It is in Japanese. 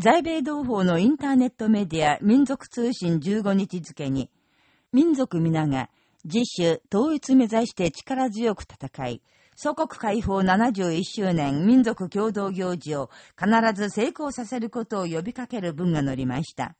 在米同胞のインターネットメディア民族通信15日付に、民族皆が自主、統一目指して力強く戦い、祖国解放71周年民族共同行事を必ず成功させることを呼びかける文が載りました。